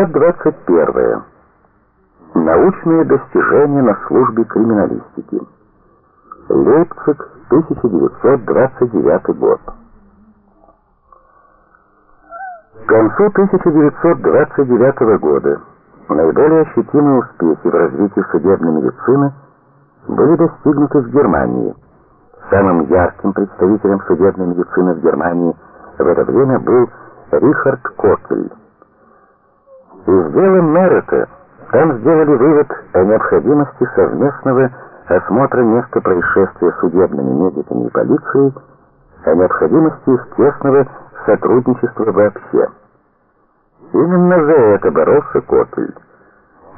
Глава 21. Научные достижения на службе криминалистики. Лейпциг, 1929 год. К концу 1929 года наиболее ощутимые успехи в развитии судебной медицины были достигнуты в Германии. Самым ярким представителем судебной медицины в Германии в это время был Рихард Кокель. Из дела Мерета там сделали вывод о необходимости совместного осмотра места происшествия судебными медиками и полицией, о необходимости их тесного сотрудничества вообще. Именно за это боролся Кокель.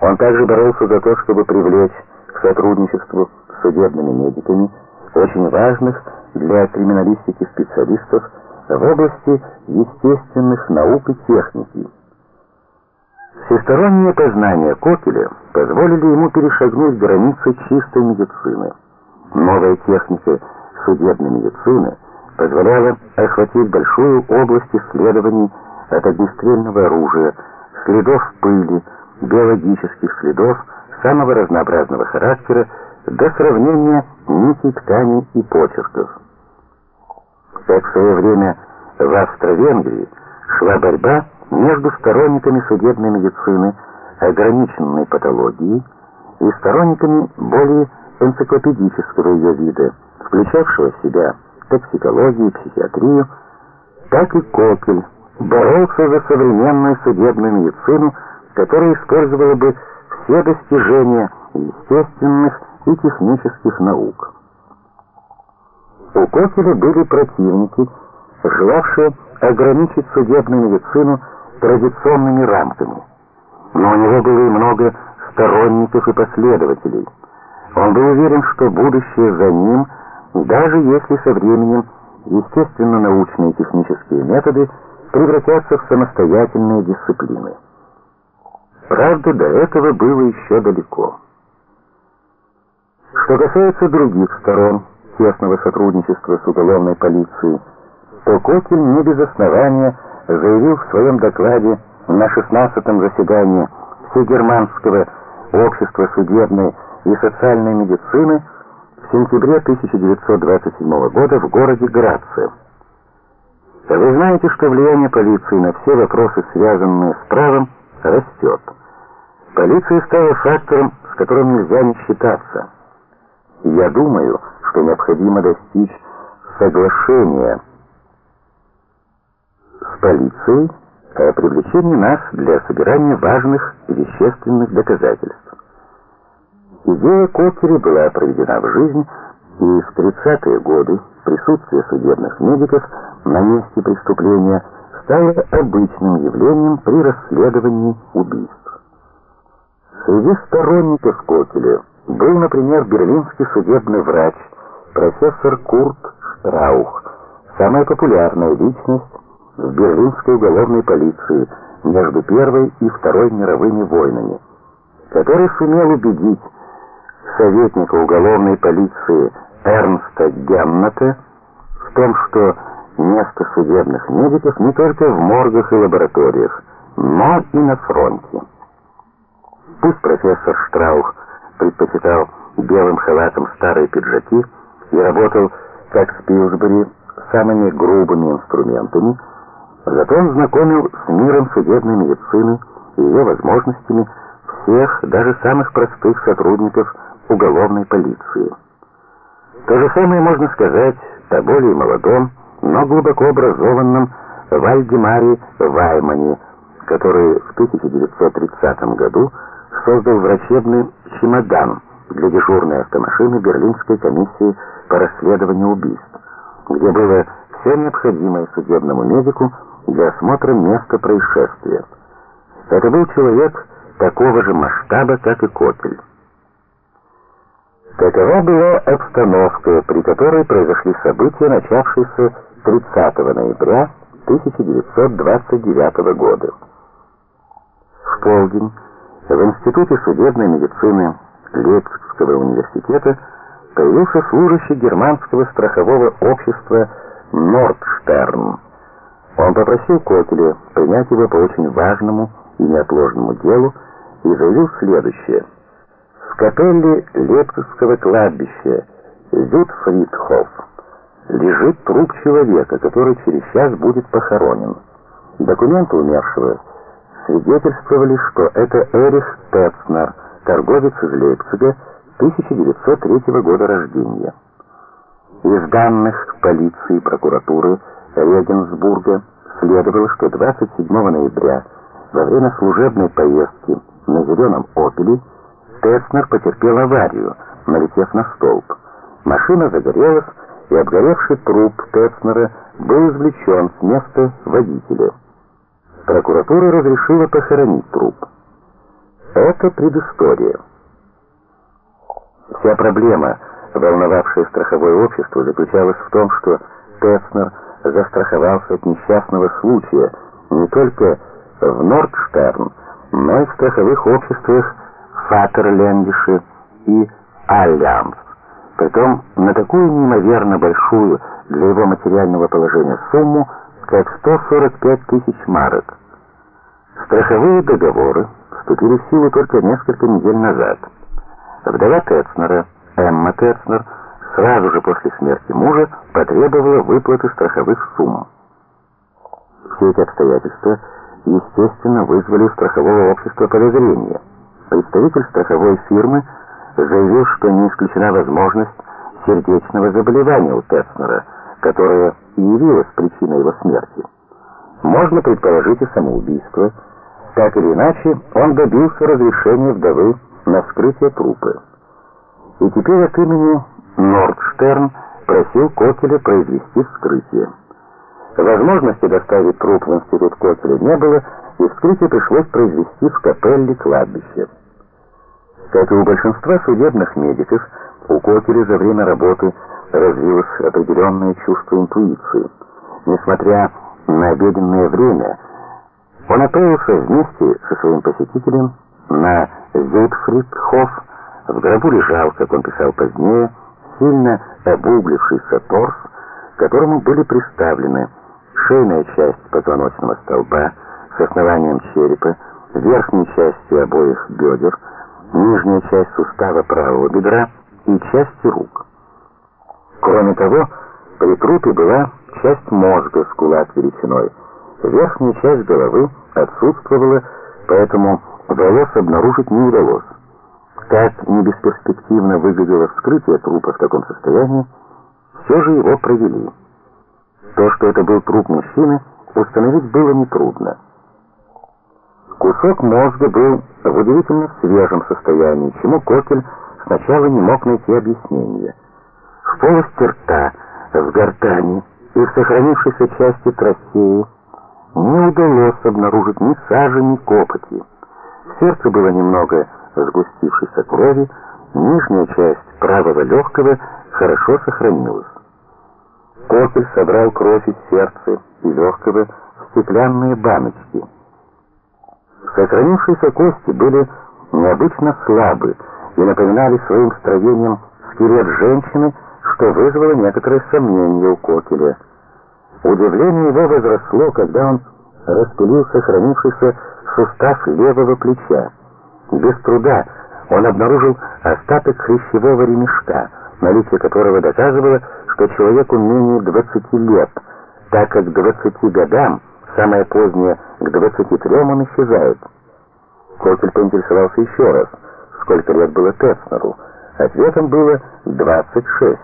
Он также боролся за то, чтобы привлечь к сотрудничеству с судебными медиками очень важных для криминалистики специалистов в области естественных наук и техники. Всестороннее познание Кокеля позволили ему перешагнуть границы чистой медицины. Новая техника судебной медицины позволяла охватить большую область исследований от огнестрельного оружия, следов пыли, биологических следов самого разнообразного характера до сравнения нитей тканей и почерков. Как в свое время в Австро-Венгрии шла борьба между сторонниками судебной медицины, ограниченной патологии, и сторонниками более энциклопедического ее вида, включавшего в себя токсикологию, психиатрию, так и Кокель боролся за современную судебную медицину, которая использовала бы все достижения естественных и технических наук. У Кокеля были противники, желавшие ограничить судебную медицину традиционными рамками. Но у него было и много сторонников и последователей. Он был уверен, что будущее за ним, даже если со временем естественно-научные и технические методы превратятся в самостоятельные дисциплины. Правда, до этого было еще далеко. Что касается других сторон тесного сотрудничества с уголовной полицией, то Кокель не без основания заявил в своем докладе на 16-м заседании Всегерманского общества судебной и социальной медицины в сентябре 1927 года в городе Граце. Вы знаете, что влияние полиции на все вопросы, связанные с правом, растет. Полиция стала фактором, с которым нельзя не считаться. Я думаю, что необходимо достичь соглашения полицией о привлечении нас для собирания важных вещественных доказательств. Идея Кокери была проведена в жизнь, и в 30-е годы присутствие судебных медиков на месте преступления стало обычным явлением при расследовании убийств. Среди сторонников Кокеля был, например, берлинский судебный врач профессор Курт Штраух, самая популярная личность в берлинской уголовной полиции между Первой и Второй мировыми войнами, который сумел убедить советника уголовной полиции Эрнста Гемната в том, что место судебных медиков не только в моргах и лабораториях, но и на фронте. Пусть профессор Штраух предпочитал белым халатом старые пиджаки и работал, как в Пилсбери, самыми грубыми инструментами, Зато он знакомил с миром судебной медицины и ее возможностями всех, даже самых простых сотрудников уголовной полиции. То же самое можно сказать о более молодом, но глубоко образованном Вальдемаре Ваймане, который в 1930 году создал врачебный чемодан для дежурной автомашины Берлинской комиссии по расследованию убийств, где было все необходимое судебному медику для осмотра места происшествия. Это был человек такого же масштаба, как и Котель. Такова была обстановка, при которой произошли события, начавшиеся 30 ноября 1929 года. В полдень в Институте судебной медицины Лейпцигского университета появился служащий германского страхового общества Нордштерн. Он попросил Котеля принять его по очень важному и неотложному делу и заявил следующее. В капелле Лепковского кладбища Зютфридхоф лежит труп человека, который через час будет похоронен. Документы умершего свидетельствовали, что это Эрих Тецнер, торговец из Лейпцига, 1903 года рождения. Из данных полиции и прокуратуры Регенсбурга следовало, что 27 ноября во время служебной поездки на зеленом «Опеле» Тецнер потерпел аварию, налетев на столб. Машина загорелась, и обгоревший труп Тецнера был извлечен с места водителя. Прокуратура разрешила похоронить труп. Это предыстория. Вся проблема, волновавшая страховое общество, заключалась в том, что Тецнер застраховался от несчастного случая не только в Нордштерн, но и в страховых обществах Фатерлендише и Альянс. Притом на такую неимоверно большую для его материального положения сумму, как 145 тысяч марок. Страховые договоры вступили в силу только несколько недель назад. Вдова Тецнера, Эмма Тецнер, сразу же после смерти мужа потребовала выплаты страховых сумм. Все эти обстоятельства, естественно, вызвали у страхового общества подозрения. Представитель страховой фирмы заявил, что не исключена возможность сердечного заболевания у Тецнера, которое и явилось причиной его смерти. Можно предположить и самоубийство. Так или иначе, он добился разрешения вдовы на вскрытие трупа. И теперь от имени Нордштерн просил Кокеля произвести вскрытие. Возможности доставить труп в институт Кокеля не было, и вскрытие пришлось произвести в капелле кладбища. Как и у большинства судебных медиков, у Кокеля за время работы развилось определенное чувство интуиции. Несмотря на обеденное время, он отправился вместе со своим посетителем на Зейтфридхоф. В гробу лежал, как он писал позднее, сильно обуглившийся торс, к которому были приставлены шейная часть позвоночного столба с основанием черепа, верхней частью обоих бедер, нижняя часть сустава правого бедра и части рук. Кроме того, при трупе была часть мозга с кулак величиной. Верхняя часть головы отсутствовала, поэтому волос обнаружить не удалось. Как не бесперспективно выглядело вскрытие трупа в таком состоянии, все же его провели. То, что это был труп мужчины, установить было нетрудно. Кусок мозга был в удивительно свежем состоянии, чему Кокель сначала не мог найти объяснения. В полости рта, в гортани и в сохранившейся части трахеи не удалось обнаружить ни сажи, ни копоти. В сердце было немного сгустившейся крови, нижняя часть правого легкого хорошо сохранилась. Кокель собрал кровь из сердца и легкого в стеклянные баночки. Сохранившиеся кости были необычно слабы и напоминали своим строением скелет женщины, что вызвало некоторое сомнение у Кокеля. Удивление его возросло, когда он распилил сохранившийся сустав левого плеча. Без труда он обнаружил остаток хрящевого ремешка, наличие которого доказывало, что человеку менее 20 лет, так как к 20 годам Самое позднее, к 23 он исчезает. Кокель поинтересовался еще раз, сколько лет было Тецнеру. Ответом было 26.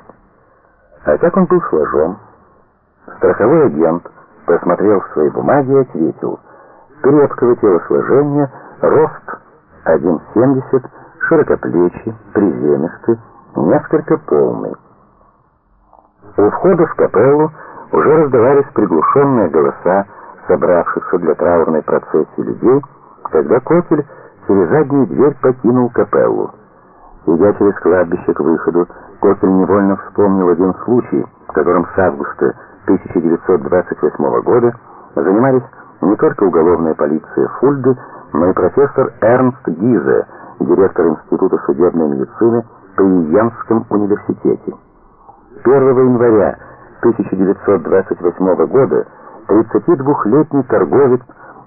А как он был сложен? Страховой агент посмотрел в свои бумаги и ответил. Крепкого телосложения, рост 1,70, широкоплечий, приземистый, несколько полный. У входа в капеллу уже раздавались приглушенные голоса собравшихся для траурной процессии людей, когда Кокель через заднюю дверь покинул капеллу. Идя через кладбище к выходу, Кокель невольно вспомнил один случай, в котором с августа 1928 года занимались не только уголовная полиция Фульды, но и профессор Эрнст Гизе, директор Института судебной медицины при Йенском университете. 1 января 1928 года 32-летний торговец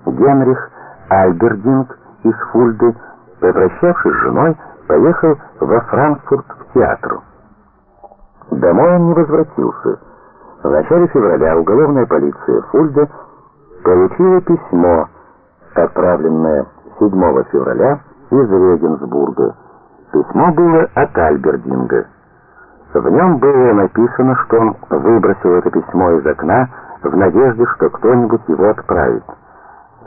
Генрих Альбердинг из Фульды, попрощавшись с женой, поехал во Франкфурт в театр. Домой он не возвратился. В начале февраля уголовная полиция Фульда получила письмо, отправленное 7 февраля из Регенсбурга. Письмо было от Альбердинга. В нем было написано, что он выбросил это письмо из окна в надежде, что кто-нибудь его отправит.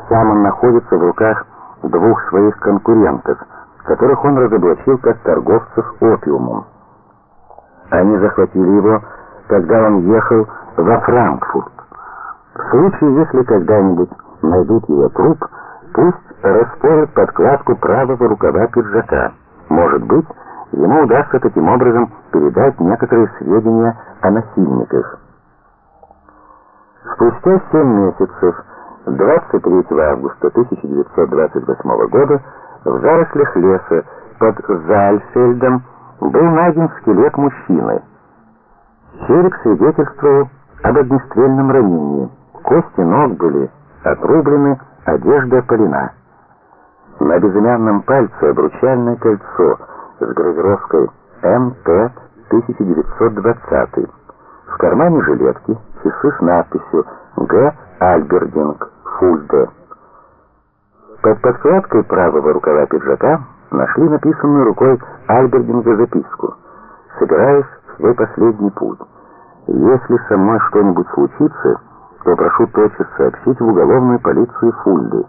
Сам он находится в руках двух своих конкурентов, которых он разоблачил как торговцев опиумом. Они захватили его, когда он ехал во Франкфурт. В случае, если когда-нибудь найдут его труп, пусть распорят подкладку правого рукава пиджака. Может быть, ему удастся таким образом передать некоторые сведения о насильниках. Спустя семь месяцев, 23 августа 1928 года, в зарослях леса под Зальфельдом был найден скелет мужчины. Череп свидетельствовал об огнестрельном ранении. Кости ног были отрублены, одежда опалена. На безымянном пальце обручальное кольцо с гравировкой МТ 1920. В кармане жилетки часы с надписью Г. Альбердинг Фульде. Под подкладкой правого рукава пиджака нашли написанную рукой Альбердинга записку. «Собираюсь в свой последний путь. Если со мной что-нибудь случится, то прошу тотчас сообщить в уголовную полицию Фульды.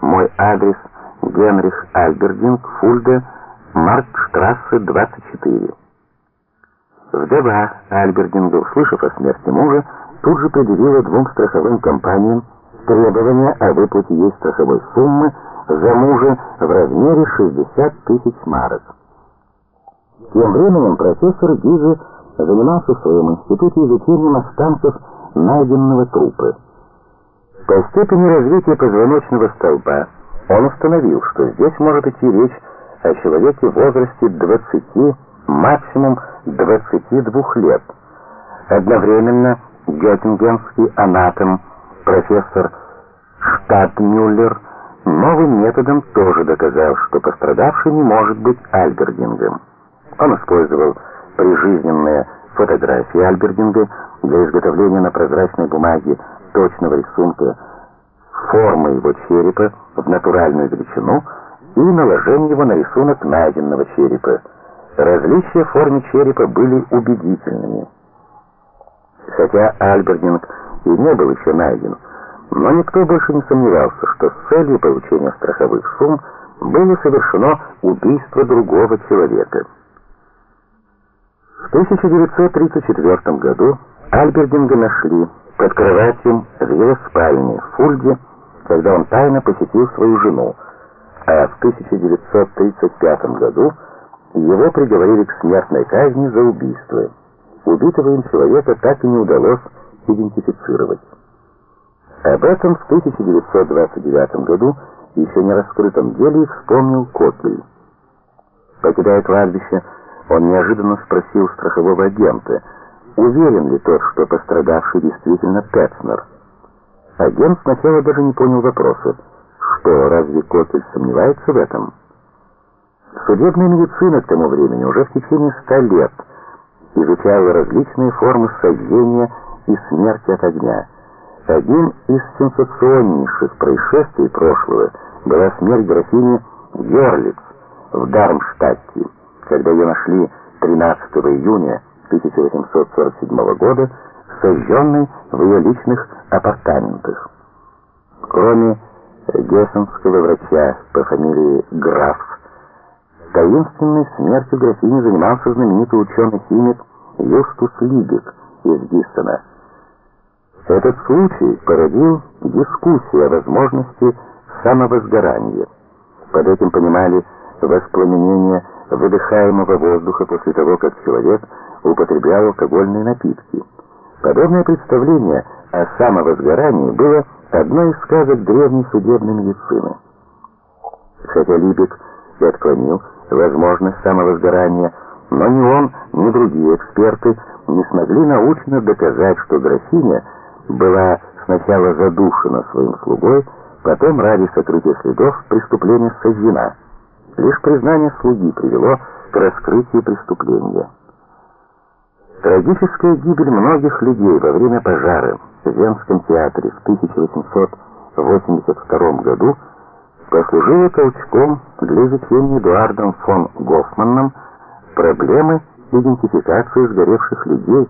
Мой адрес Генрих Альбердинг, Фульде, Маркштрассе, 24». Вдова Альбердинга, услышав о смерти мужа, тут же предъявила двум страховым компаниям требования о выплате ей страховой суммы за мужа в размере 60 тысяч марок. Тем временем профессор Гизе занимался в своем институте изучением останков найденного трупа. По степени развития позвоночного столба он установил, что здесь может идти речь о человеке в возрасте 20, максимум 22 лет. Одновременно геттингенский анатом профессор Штадмюллер новым методом тоже доказал, что пострадавший не может быть Альбердингом. Он использовал прижизненные фотографии Альбердинга для изготовления на прозрачной бумаге точного рисунка формы его черепа в натуральную величину и наложения его на рисунок найденного черепа. Различия в форме черепа были убедительными. Хотя Альбердинг и не был еще найден, но никто больше не сомневался, что с целью получения страховых сумм было совершено убийство другого человека. В 1934 году Альбердинга нашли под кроватью в его спальне в Фульде, когда он тайно посетил свою жену, а в 1935 году его приговорили к смертной казни за убийство. Убитого им человека так и не удалось идентифицировать. Об этом в 1929 году еще не раскрытом деле вспомнил Котель. Покидая кладбище, он неожиданно спросил страхового агента, уверен ли тот, что пострадавший действительно Петснер. Агент сначала даже не понял вопроса. Что, разве Котель сомневается в этом? Судебная медицина к тому времени уже в течение ста лет изучала различные формы сожжения и смерти от огня. Одним из сенсационнейших происшествий прошлого была смерть графини Герлиц в Дармштадте, когда ее нашли 13 июня 1847 года сожженной в ее личных апартаментах. Кроме гессенского врача по фамилии Граф, таинственной смертью графини занимался знаменитый ученый-химик Юстус Либек из Гиссена. Этот случай породил дискуссию о возможности самовозгорания. Под этим понимали воспламенение выдыхаемого воздуха после того, как человек употреблял алкогольные напитки. Подобное представление о самовозгорании было одной из сказок древней судебной медицины. Хотя Либек и отклонил возможность самовозгорания, но ни он, ни другие эксперты не смогли научно доказать, что графиня была сначала задушена своим слугой, Потом ради сокрытия следов преступление сожжена. Лишь признание слуги привело к раскрытию преступления. Трагическая гибель многих людей во время пожара в Венском театре в 1882 году послужила толчком для изучения Эдуардом фон Гофманном проблемы идентификации сгоревших людей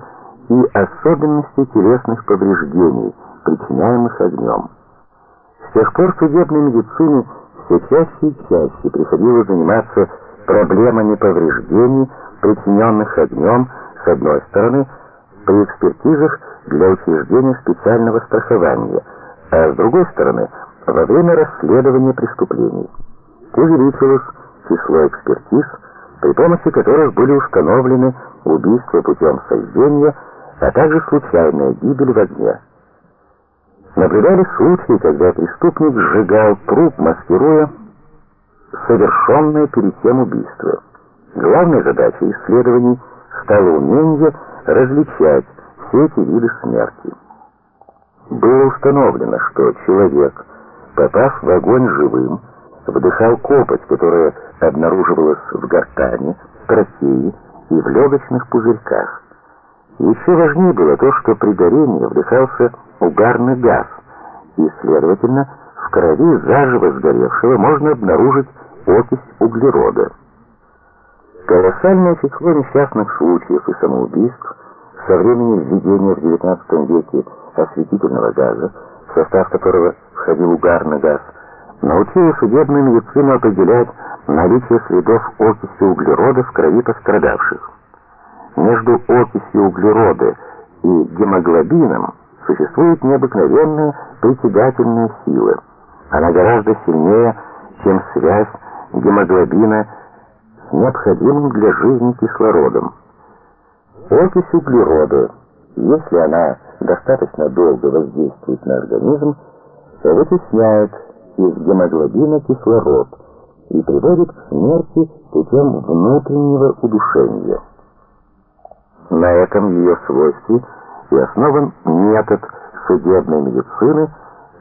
и особенностей телесных повреждений, причиняемых огнем. С тех пор судебной медицине все чаще и чаще приходилось заниматься проблемами повреждений, причиненных огнем, с одной стороны, при экспертизах для учреждения специального страхования, а с другой стороны, во время расследования преступлений. Увеличилось число экспертиз, при помощи которых были установлены убийства путем сожжения, а также случайная гибель в огне. Наблюдали случаи, когда преступник сжигал труп, маскируя совершенное перед тем убийство. Главной задачей исследований стало умение различать все эти виды смерти. Было установлено, что человек, попав в огонь живым, вдыхал копоть, которая обнаруживалась в гортани, трахее и в легочных пузырьках. Еще важнее было то, что при горении вдыхался угарный газ, и, следовательно, в крови заживо сгоревшего можно обнаружить окись углерода. Колоссальное число несчастных случаев и самоубийств со времени введения в XIX веке осветительного газа, в состав которого входил угарный газ, научило судебную медицину определять наличие следов окиси углерода в крови пострадавших. Между окисью углерода и гемоглобином существует необыкновенная притягательная сила. Она гораздо сильнее, чем связь гемоглобина с необходимым для жизни кислородом. Окись углерода, если она достаточно долго воздействует на организм, вытесняет из гемоглобина кислород и приводит к смерти путем внутреннего удушения. На этом ее свойстве и основан метод судебной медицины,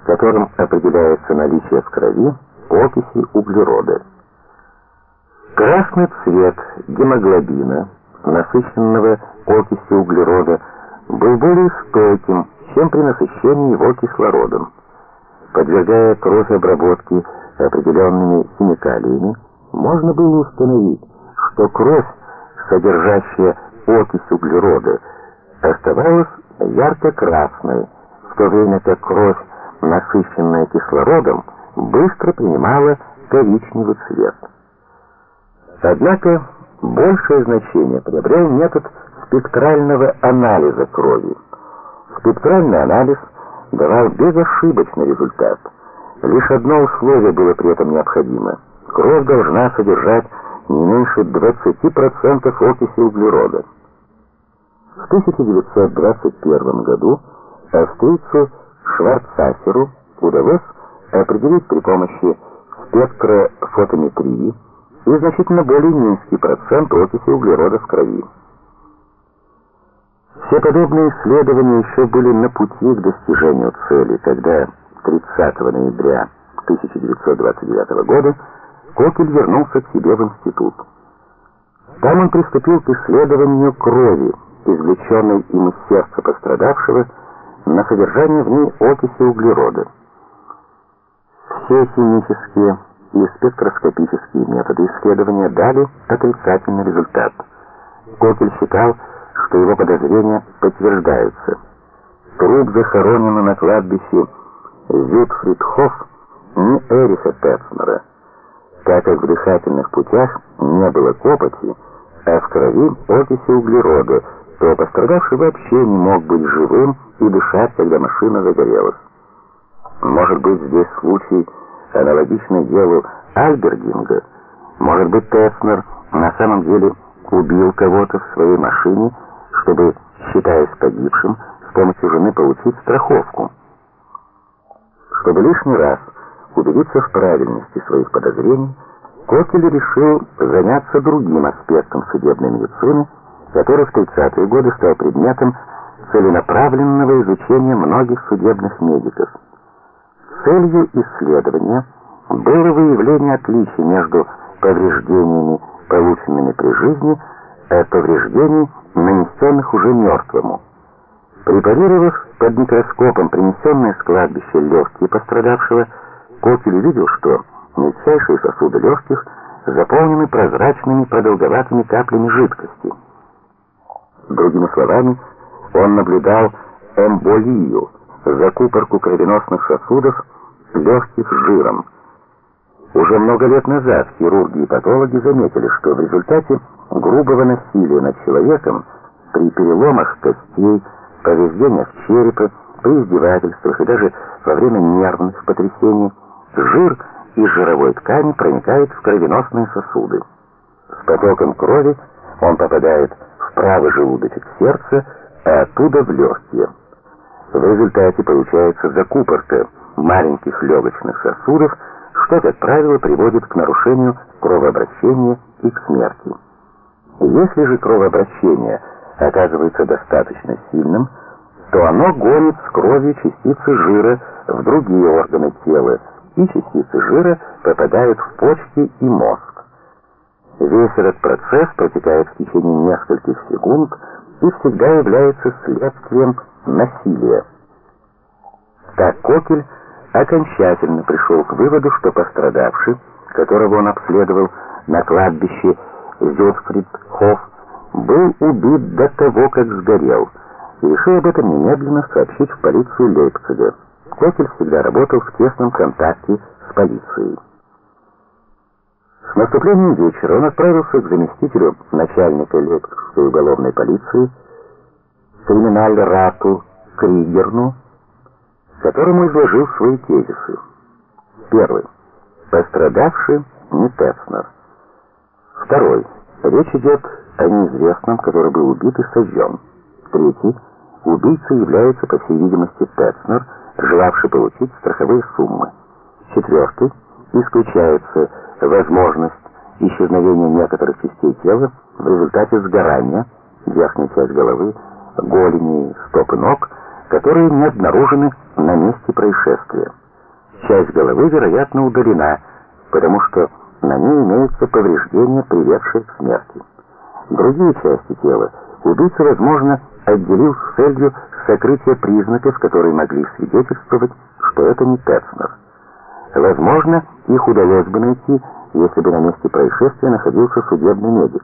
которым определяется наличие в крови окиси углерода. Красный цвет гемоглобина, насыщенного окисью углерода, был более стойким, чем при насыщении его кислородом. Подвергая кровь обработке определенными химикалиями, можно было установить, что кровь, содержащая окись углерода, оставалась ярко-красной, в то время как кровь, насыщенная кислородом, быстро принимала коричневый цвет. Однако большее значение приобрел метод спектрального анализа крови. Спектральный анализ давал безошибочный результат. Лишь одно условие было при этом необходимо. Кровь должна содержать не меньше 20% окиси углерода. В 1921 году австрийцу Шварцаферу удалось определить при помощи спектрофотометрии и значительно более низкий процент окиси углерода в крови. Все подобные исследования еще были на пути к достижению цели, когда 30 ноября 1929 года Кокель вернулся к себе в институт. Там он приступил к исследованию крови, извлеченной им из сердца пострадавшего, на содержание в ней окиси углерода. Все химические и спектроскопические методы исследования дали отрицательный результат. Кокель считал, что его подозрения подтверждаются. Труп захоронен на кладбище Зюдфридхоф не Эриха Петцнера, так как в дыхательных путях не было копоти, а в крови окиси углерода, то пострадавший вообще не мог быть живым и дышать, когда машина загорелась. Может быть, здесь случай аналогичный делу Альбердинга. Может быть, Теснер на самом деле убил кого-то в своей машине, чтобы, считаясь погибшим, с помощью жены получить страховку. Чтобы лишний раз убедиться в правильности своих подозрений, Кокель решил заняться другим аспектом судебной медицины, который в 30-е годы стал предметом целенаправленного изучения многих судебных медиков. Целью исследования было выявление отличий между повреждениями, полученными при жизни, от повреждений, нанесенных уже мертвому. Препарировав под микроскопом принесенные с кладбища легкие пострадавшего, Кокель увидел, что мельчайшие сосуды легких заполнены прозрачными продолговатыми каплями жидкости. Другими словами, он наблюдал эмболию, закупорку кровеносных сосудов легких жиром. Уже много лет назад хирурги и патологи заметили, что в результате грубого насилия над человеком при переломах костей, повреждениях черепа, при издевательствах и даже во время нервных потрясений жир из жировой ткани проникает в кровеносные сосуды. С потоком крови он попадает в правый желудочек сердца, а оттуда в легкие. В результате получается закупорка маленьких легочных сосудов, что, как правило, приводит к нарушению кровообращения и к смерти. Если же кровообращение оказывается достаточно сильным, то оно гонит с крови частицы жира в другие органы тела, и частицы жира попадают в почки и мозг. Весь этот процесс протекает в течение нескольких секунд и всегда является следствием насилия. Так Кокель окончательно пришел к выводу, что пострадавший, которого он обследовал на кладбище Зютфридхоф, был убит до того, как сгорел, и решил об этом немедленно сообщить в полицию Лейпцига. Кокель всегда работал в тесном контакте с полицией. С наступлением вечера он отправился к заместителю начальника Лейпцигской уголовной полиции, криминаль-рату Кригерну, которому изложил свои тезисы. Первый. Пострадавший не Тецнер. Второй. Речь идет о неизвестном, который был убит и сожжен. Третий. Убийца является, по всей видимости, Тецнер, желавший получить страховые суммы. Четвертый. Исключается возможность исчезновения некоторых частей тела в результате сгорания, верхняя часть головы, голени, стоп и ног, которые не обнаружены на месте происшествия. Часть головы, вероятно, удалена, потому что на ней имеются повреждения, приведшие к смерти. Другие части тела убийца, возможно, отделил с целью сокрытия признаков, которые могли свидетельствовать, что это не Тецнер. Возможно, их удалось бы найти, если бы на месте происшествия находился судебный медик.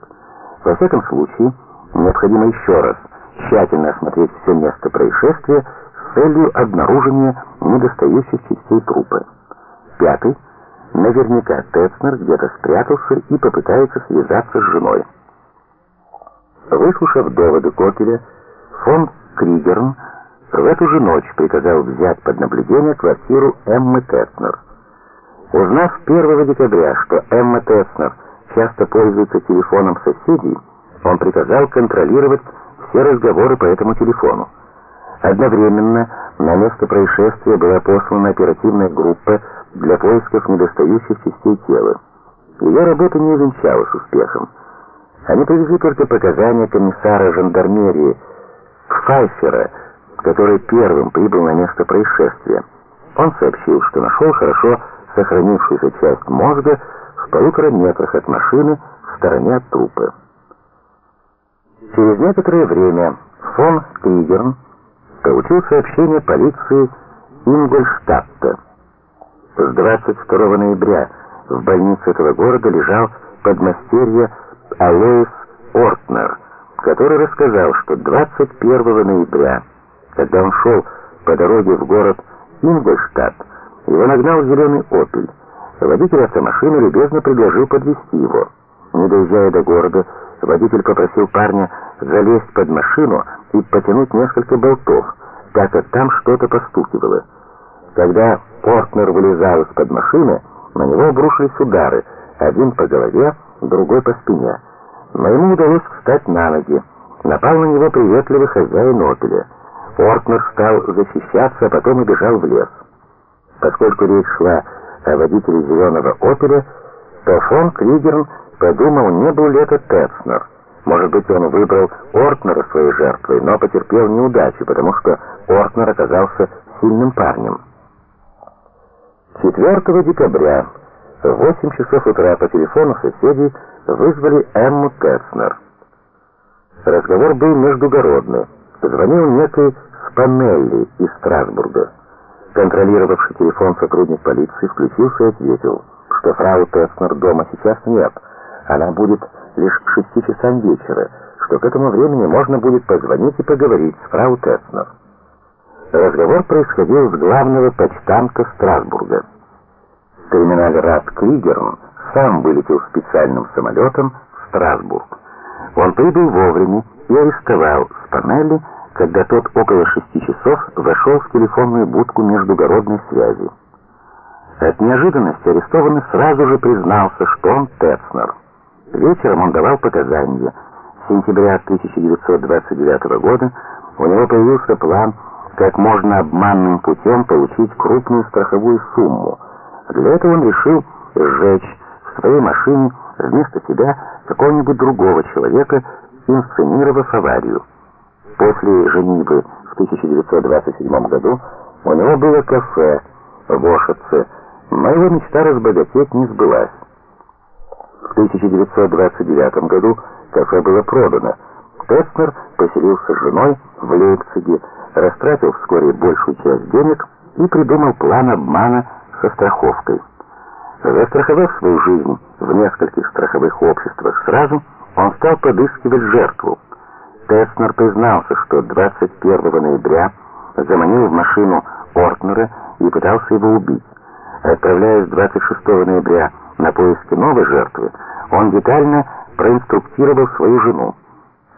Во всяком случае, необходимо еще раз тщательно осмотреть все место происшествия с целью обнаружения недостающих частей трупа. Пятый. Наверняка Тецнер где-то спрятался и попытается связаться с женой. Выслушав доводы Кокеля, фон Кригерн в эту же ночь приказал взять под наблюдение квартиру Эммы Тецнер. Узнав 1 декабря, что Эмма Тецнер часто пользуется телефоном соседей, он приказал контролировать все разговоры по этому телефону. Одновременно на место происшествия была послана оперативная группа для поисков недостающих частей тела. Ее работа не увенчалась успехом. Они привезли только показания комиссара жандармерии Файфера, который первым прибыл на место происшествия. Он сообщил, что нашел хорошо сохранившуюся часть мозга в полутора метрах от машины в стороне от трупа. Через некоторое время фон Кригерн получил сообщение полиции Ингольштадта. С 22 ноября в больнице этого города лежал подмастерье Алоис Ортнер, который рассказал, что 21 ноября, когда он шел по дороге в город Ингольштадт, его нагнал зеленый «Опель». Водитель автомашины любезно предложил подвезти его. Не доезжая до города, водитель попросил парня залезть под машину и потянуть несколько болтов, так как там что-то постукивало. Когда Портнер вылезал из-под машины, на него обрушились удары, один по голове, другой по спине. Но ему удалось встать на ноги. Напал на него приветливый хозяин «Опеля». Портнер стал защищаться, а потом убежал в лес. Поскольку речь шла о водителе зеленого «Опеля», то фон Кригерн подумал, не был ли это Тецнер. Может быть, он выбрал Ортнера своей жертвой, но потерпел неудачу, потому что Ортнер оказался сильным парнем. 4 декабря в 8 часов утра по телефону соседей вызвали Эмму Тецнер. Разговор был междугородный. Звонил некий Спанелли из Страсбурга. Контролировавший телефон сотрудник полиции включился и ответил, что фрау Тецнер дома сейчас нет. Она будет лишь к шести часам вечера, что к этому времени можно будет позвонить и поговорить с фрау Тецнер. Разговор происходил с главного почтамта Страсбурга. Криминаль Рад Клигерн сам вылетел специальным самолетом в Страсбург. Он прибыл вовремя и арестовал Спанелли, когда тот около шести часов вошел в телефонную будку междугородной связи. От неожиданности арестованный сразу же признался, что он Тецнер. Вечером он давал показания. С сентября 1929 года у него появился план, как можно обманным путем получить крупную страховую сумму. Для этого он решил сжечь в своей машине вместо себя какого-нибудь другого человека, инсценировав аварию. После женитьбы в 1927 году у него было кафе в Ошице, но его мечта разбогатеть не сбылась. В 1929 году кафе было продано. Тестнер поселился с женой в Лейпциге, растратил вскоре большую часть денег и придумал план обмана со страховкой. Застраховав свою жизнь в нескольких страховых обществах сразу, он стал подыскивать жертву. Тестнер признался, что 21 ноября заманил в машину Ортнера и пытался его убить. Отправляясь 26 ноября на поиски новой жертвы, он детально проинструктировал свою жену.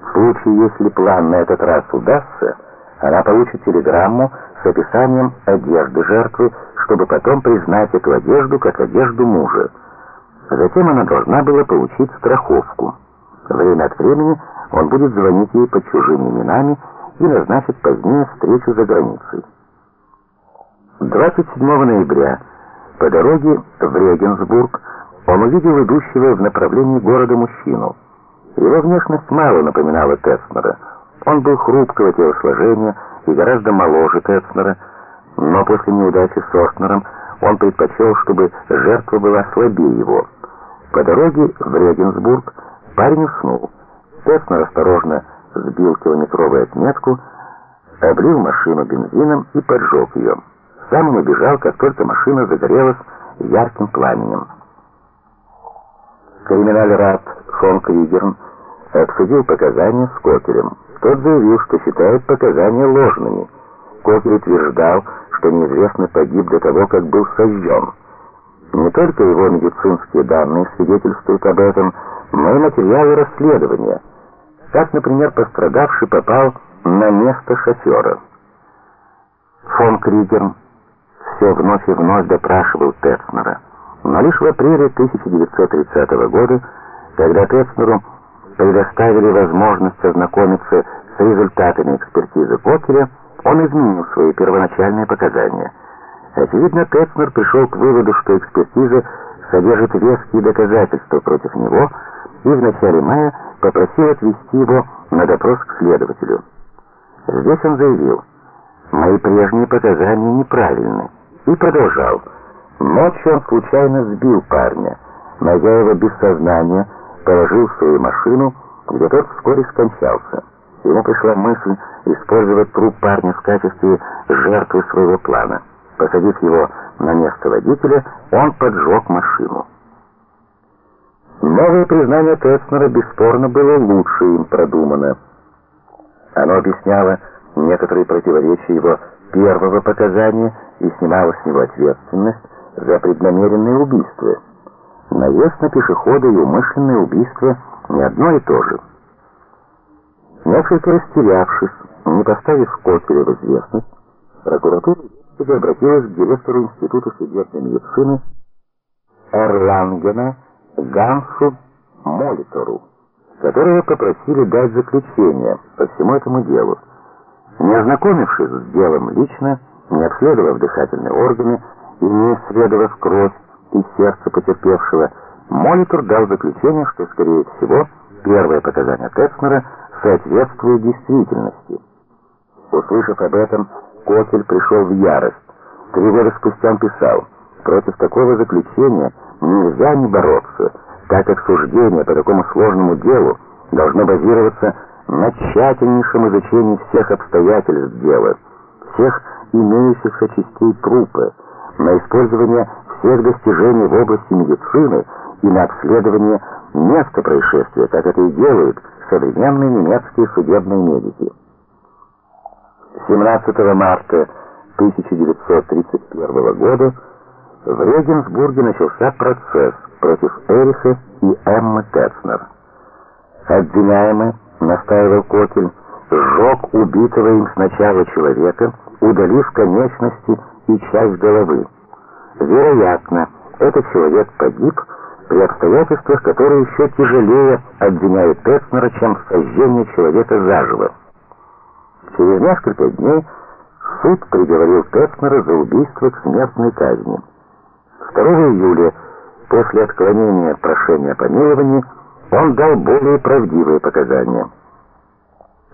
В случае, если план на этот раз удастся, она получит телеграмму с описанием одежды жертвы, чтобы потом признать эту одежду как одежду мужа. Затем она должна была получить страховку. Время от времени он будет звонить ей под чужими именами и назначит позднее встречу за границей. 27 ноября по дороге в Регенсбург он увидел идущего в направлении города мужчину. Его внешность мало напоминала Тесснера. Он был хрупкого телосложения и гораздо моложе Тесснера, но после неудачи с Ортнером он предпочел, чтобы жертва была слабее его. По дороге в Регенсбург парень уснул. Теснер осторожно сбил километровую отметку, облил машину бензином и поджег ее. Сам он убежал, как только машина загорелась ярким пламенем. Криминаль-рад фон Кригерн обсудил показания с Кокерем. Тот заявил, что считает показания ложными. Кокер утверждал, что неизвестно погиб до того, как был сожжен. Не только его медицинские данные свидетельствуют об этом, но и материалы расследования. Так, например, пострадавший попал на место шофера. Фон Кригерн все вновь и вновь допрашивал Тецнера. Но лишь в апреле 1930 года, когда Тецнеру предоставили возможность ознакомиться с результатами экспертизы Покеля, он изменил свои первоначальные показания. Очевидно, Тецнер пришел к выводу, что экспертиза содержит веские доказательства против него, и в начале мая попросил отвезти его на допрос к следователю. Здесь он заявил, «Мои прежние показания неправильны», и продолжал, «Ночью он случайно сбил парня, найдя его без сознания, положил свою машину, где тот вскоре скончался». Ему пришла мысль использовать труп парня в качестве жертвы своего плана. Посадив его на место водителя, он поджег машину. Новое признание Тесснера бесспорно было лучше им продумано. Оно объясняло некоторые противоречия его первого показания и снимало с него ответственность за преднамеренное убийство. Наезд на пешехода и умышленное убийство не одно и то же. Несколько растерявшись, не поставив Кокеля в известность, прокуратура обратилась к директору Института судебной медицины Эрлангена Гансу Молитору, которого попросили дать заключение по всему этому делу. Не ознакомившись с делом лично, не обследовав дыхательные органы и не исследовав кровь и сердце потерпевшего, Молитор дал заключение, что, скорее всего, первое показание Тецнера – соответствует действительности. Услышав об этом, Котель пришел в ярость. Три года спустя он писал, Против такого заключения нельзя не бороться, так как суждение по такому сложному делу должно базироваться на тщательнейшем изучении всех обстоятельств дела, всех имеющихся частей трупа, на использование всех достижений в области медицины и на обследование места происшествия, как это и делают современные немецкие судебные медики. 17 марта 1931 года в Регенсбурге начался процесс против Эриха и Эммы Тецнер. Обвиняемый, настаивал Кокель, сжег убитого им сначала человека, удалив конечности и часть головы. Вероятно, этот человек погиб при обстоятельствах, которые еще тяжелее обвиняют Тецнера, чем сожжение человека заживо. Через несколько дней суд приговорил Тецнера за убийство к смертной казни. 2 июля, после отклонения прошения о помиловании, он дал более правдивые показания.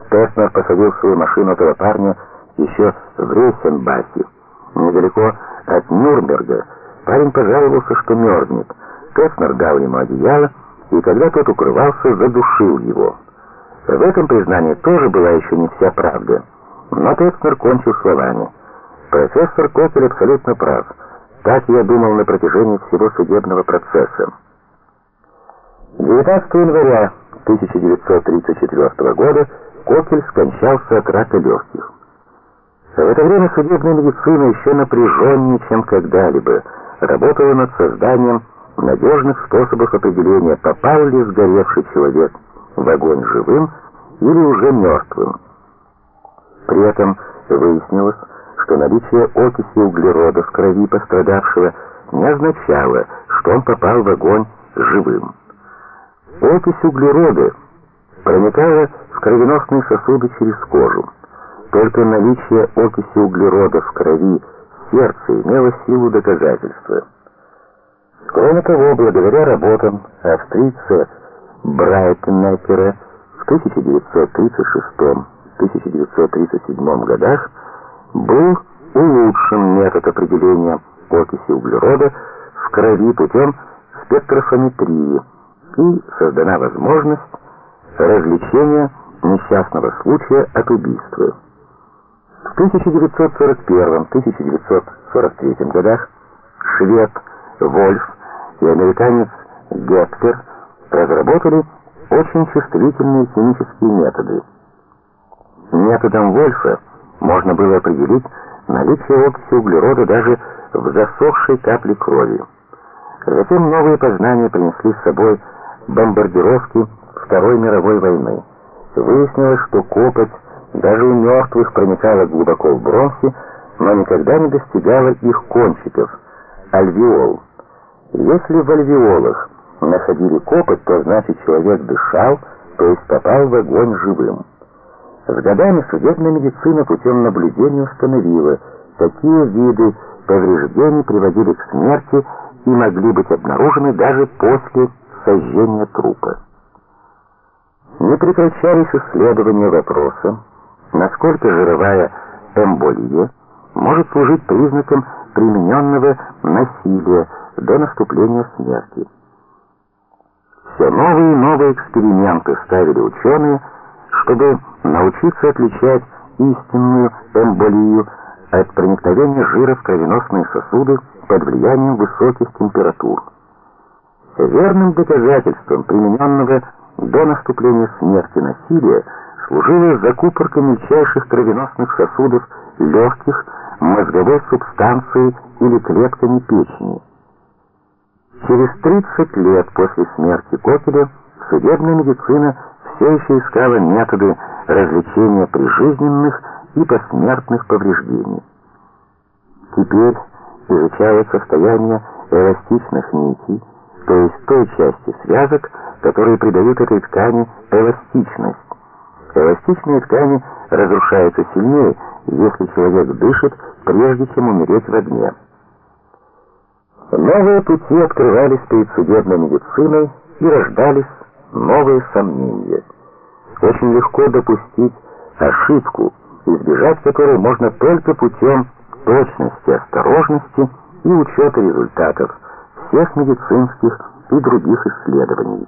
Тецнер посадил свою машину этого парня еще в Рейсенбахе, недалеко от Нюрнберга. Парень пожаловался, что мерзнет. Тецнер дал ему одеяло, и когда тот укрывался, задушил его. В этом признании тоже была еще не вся правда. Но Тецнер кончил словами. Профессор Кокель абсолютно прав. Так я думал на протяжении всего судебного процесса. 19 января 1934 года Кокель скончался от рака легких. В это время судебная медицина еще напряженнее, чем когда-либо, работала над созданием надежных способов определения, попал ли сгоревший человек в огонь живым или уже мертвым. При этом выяснилось, что наличие окиси углерода в крови пострадавшего не означало, что он попал в огонь живым. Окись углерода проникала в кровеносные сосуды через кожу. Только наличие окиси углерода в крови сердца имело силу доказательства. Кроме того, благодаря работам австрийца Брайтнекера в 1936-1937 годах был улучшен метод определения окиси углерода в крови путем спектрофометрии и создана возможность развлечения несчастного случая от убийства. В 1941-1943 годах швед Вольф и американец Гептер разработали очень чувствительные химические методы. Методом Вольфа можно было определить наличие окиси углерода даже в засохшей капле крови. Затем новые познания принесли с собой бомбардировки Второй мировой войны. Выяснилось, что копоть даже у мертвых проникала глубоко в бронхи, но никогда не достигала их кончиков, альвеол. Если в альвеолах находили копоть, то значит человек дышал, то есть попал в огонь живым. С годами судебная медицина путем наблюдения установила, какие виды повреждений приводили к смерти и могли быть обнаружены даже после сожжения трупа. Не прекращались исследования вопроса, насколько жировая эмболия может служить признаком примененного насилия до наступления смерти. Все новые и новые эксперименты ставили ученые, чтобы научиться отличать истинную эмболию от проникновения жира в кровеносные сосуды под влиянием высоких температур. Верным доказательством примененного до наступления смерти насилия служила закупорка мельчайших кровеносных сосудов легких, мозговой субстанцией или клетками печени. Через 30 лет после смерти Кокеля судебная медицина все еще искала методы развлечения прижизненных и посмертных повреждений. Теперь изучают состояние эластичных нитей, то есть той части связок, которые придают этой ткани эластичность. Эластичные ткани разрушаются сильнее, если человек дышит, прежде чем умереть в огне. Новые пути открывались перед судебной медициной и рождались новые сомнения. Очень легко допустить ошибку, избежать которой можно только путем точности, осторожности и учета результатов всех медицинских и других исследований.